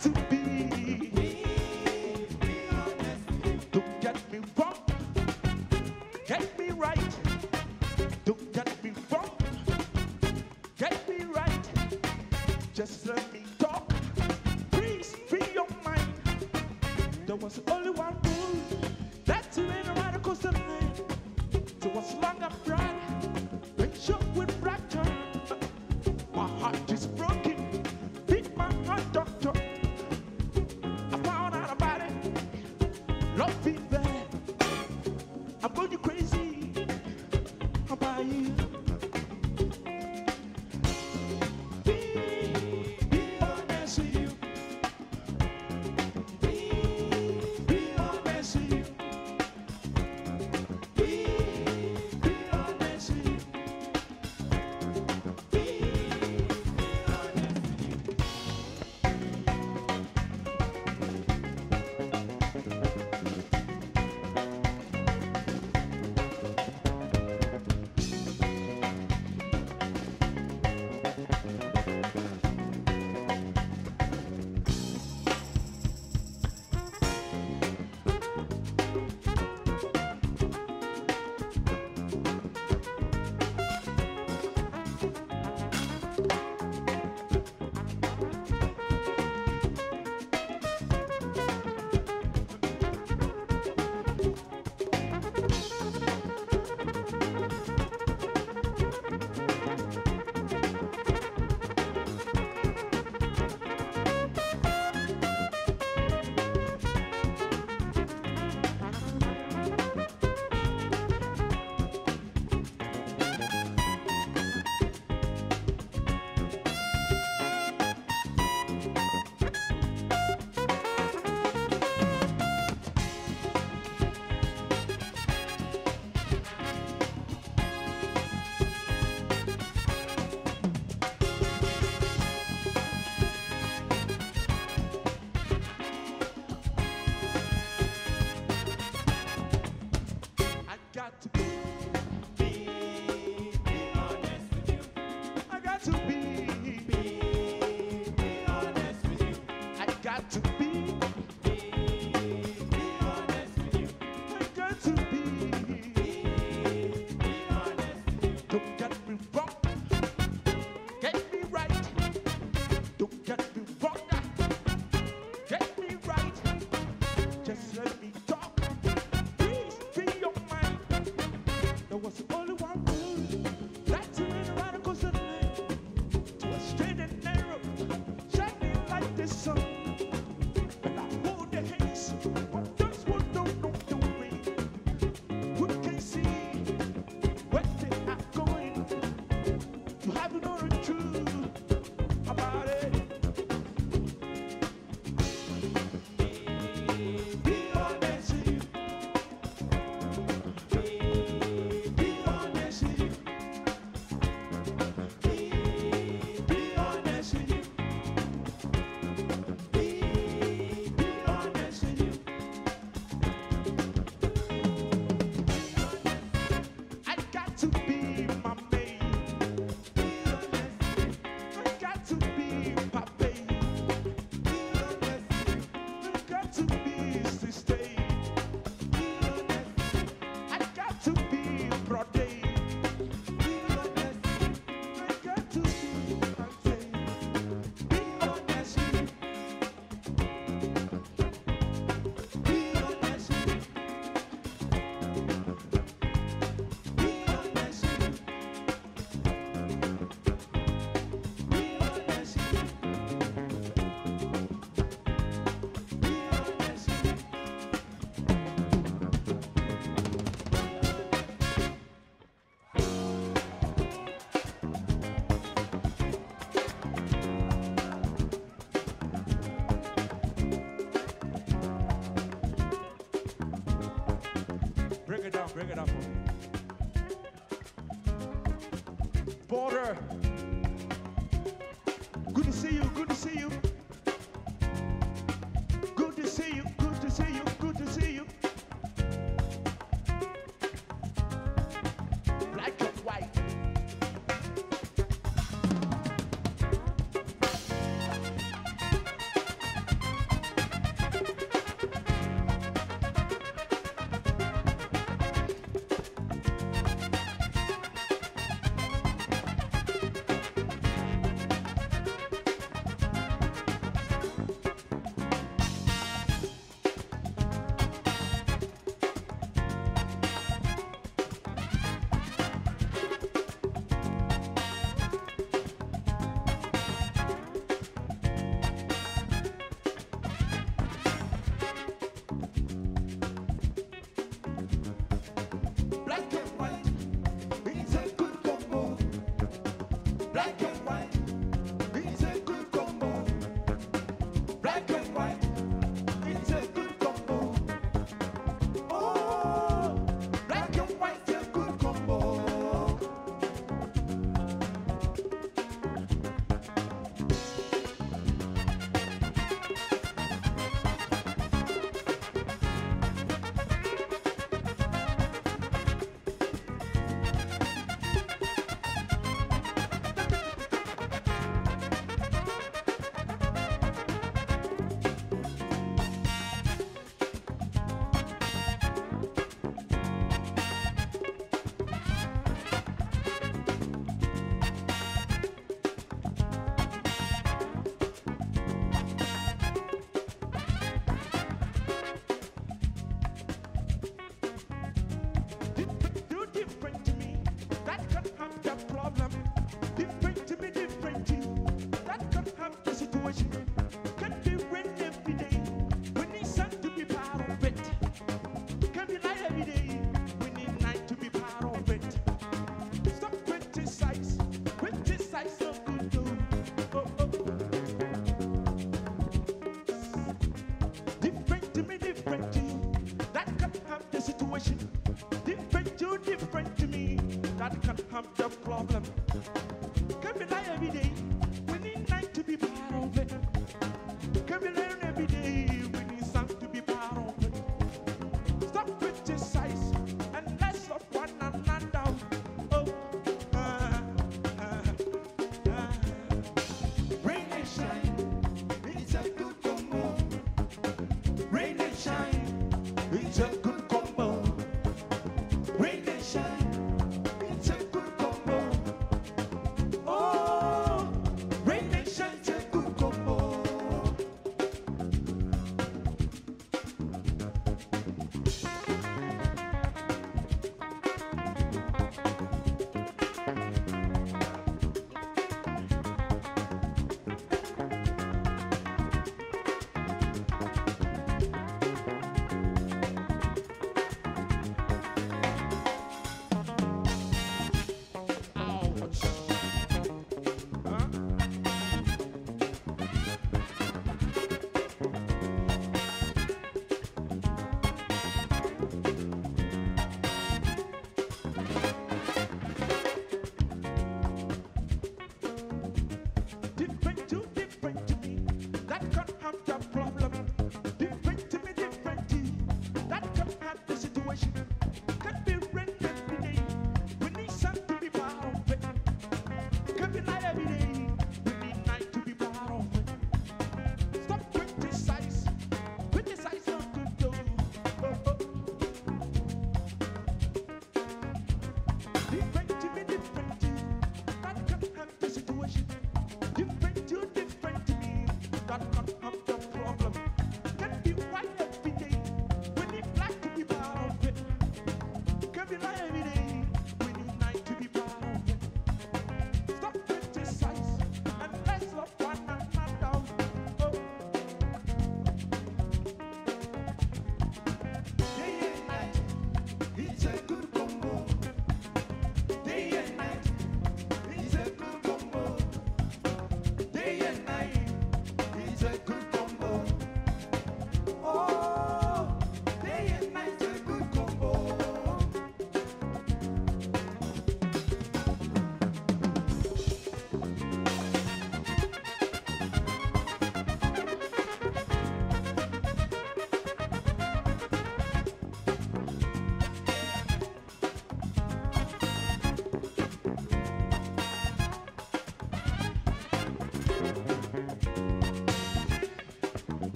to be. Don't get me wrong, get me right. Don't get me wrong, get me right. Just let me talk. Please free your mind. There was only one rule. That's the way the radical Border. Black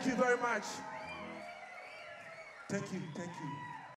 Thank you very much. Thank you, thank you.